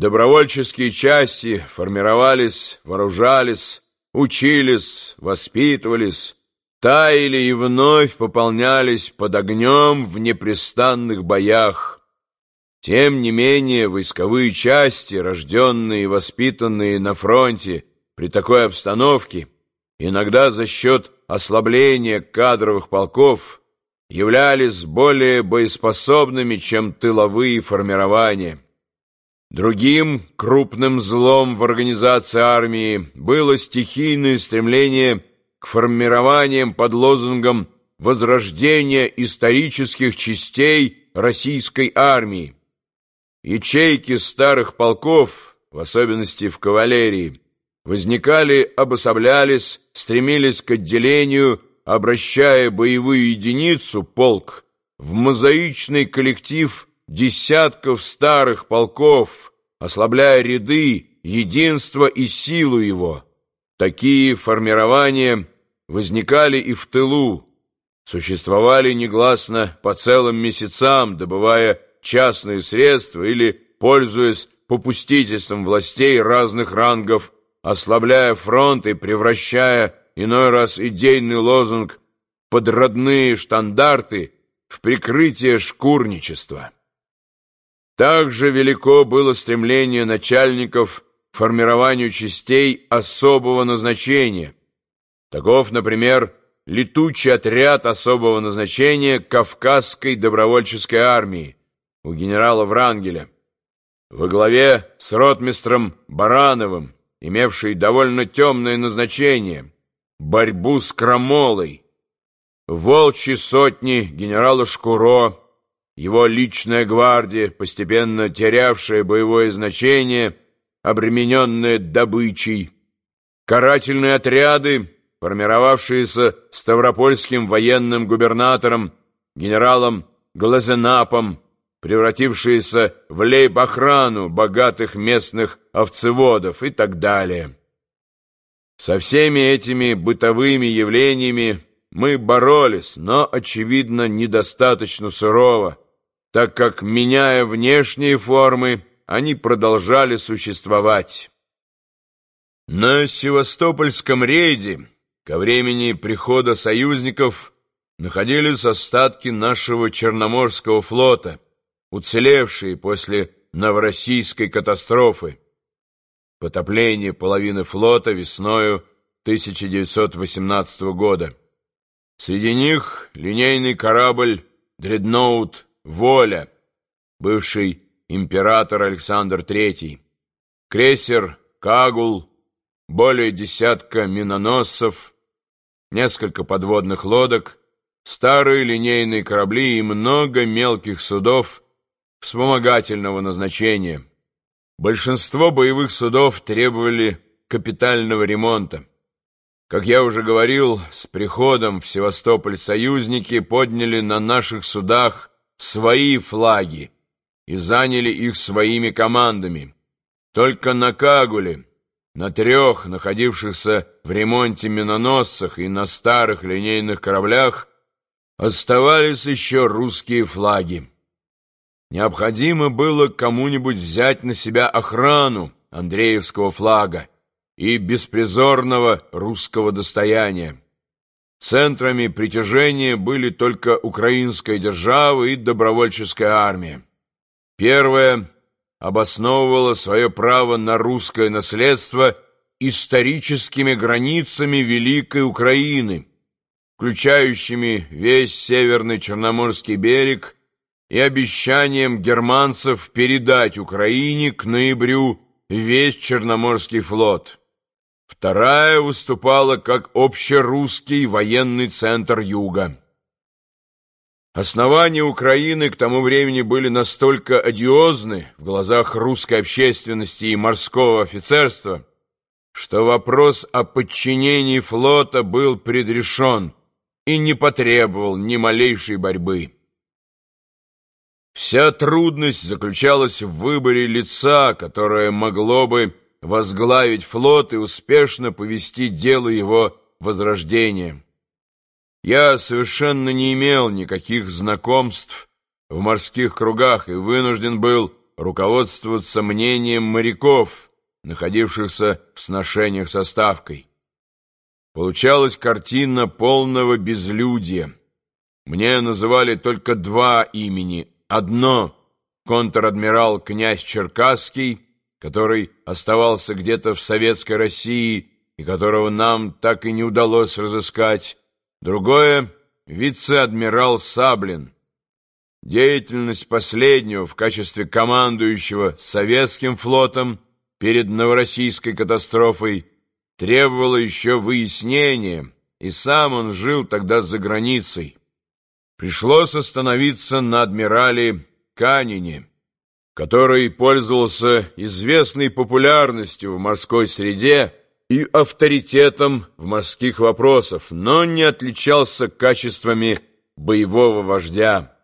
Добровольческие части формировались, вооружались, учились, воспитывались, таяли и вновь пополнялись под огнем в непрестанных боях. Тем не менее, войсковые части, рожденные и воспитанные на фронте при такой обстановке, иногда за счет ослабления кадровых полков, являлись более боеспособными, чем тыловые формирования. Другим крупным злом в организации армии было стихийное стремление к формированиям под лозунгом возрождения исторических частей российской армии. Ячейки старых полков, в особенности в кавалерии, возникали, обособлялись, стремились к отделению, обращая боевую единицу, полк, в мозаичный коллектив десятков старых полков, ослабляя ряды, единство и силу его. Такие формирования возникали и в тылу, существовали негласно по целым месяцам, добывая частные средства или, пользуясь попустительством властей разных рангов, ослабляя фронт и превращая иной раз идейный лозунг под родные штандарты в прикрытие шкурничества. Также велико было стремление начальников к формированию частей особого назначения. Таков, например, летучий отряд особого назначения Кавказской добровольческой армии у генерала Врангеля, во главе с ротмистром Барановым, имевший довольно темное назначение – борьбу с крамолой. Волчьи сотни генерала Шкуро – его личная гвардия, постепенно терявшая боевое значение, обремененная добычей, карательные отряды, формировавшиеся Ставропольским военным губернатором, генералом Глазенапом, превратившиеся в лейб-охрану богатых местных овцеводов и так далее. Со всеми этими бытовыми явлениями мы боролись, но, очевидно, недостаточно сурово, так как, меняя внешние формы, они продолжали существовать. На Севастопольском рейде ко времени прихода союзников находились остатки нашего Черноморского флота, уцелевшие после Новороссийской катастрофы. Потопление половины флота весною 1918 года. Среди них линейный корабль «Дредноут» Воля, бывший император Александр III, крейсер Кагул, более десятка миноносцев, несколько подводных лодок, старые линейные корабли и много мелких судов вспомогательного назначения. Большинство боевых судов требовали капитального ремонта. Как я уже говорил, с приходом в Севастополь союзники подняли на наших судах свои флаги и заняли их своими командами. Только на Кагуле, на трех находившихся в ремонте миноносцах и на старых линейных кораблях оставались еще русские флаги. Необходимо было кому-нибудь взять на себя охрану Андреевского флага и беспризорного русского достояния. Центрами притяжения были только украинская держава и добровольческая армия. Первая обосновывала свое право на русское наследство историческими границами Великой Украины, включающими весь Северный Черноморский берег и обещанием германцев передать Украине к ноябрю весь Черноморский флот. Вторая выступала как общерусский военный центр Юга. Основания Украины к тому времени были настолько одиозны в глазах русской общественности и морского офицерства, что вопрос о подчинении флота был предрешен и не потребовал ни малейшей борьбы. Вся трудность заключалась в выборе лица, которое могло бы возглавить флот и успешно повести дело его возрождения. Я совершенно не имел никаких знакомств в морских кругах и вынужден был руководствоваться мнением моряков, находившихся в сношениях со Ставкой. Получалась картина полного безлюдия. Мне называли только два имени. Одно — контр-адмирал князь Черкасский, который оставался где-то в Советской России и которого нам так и не удалось разыскать. Другое — вице-адмирал Саблин. Деятельность последнего в качестве командующего советским флотом перед Новороссийской катастрофой требовала еще выяснения, и сам он жил тогда за границей. Пришлось остановиться на адмирале Канине, который пользовался известной популярностью в морской среде и авторитетом в морских вопросах, но не отличался качествами боевого вождя.